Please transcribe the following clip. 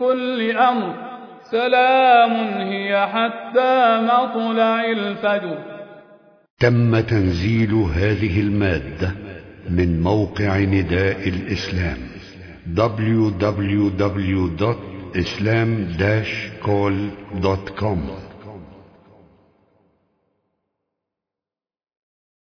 كل أمر. سلام هي حتى مطلع الفجر. تم تنزيل هذه المادة من موقع نداء الإسلام www.islam-call.com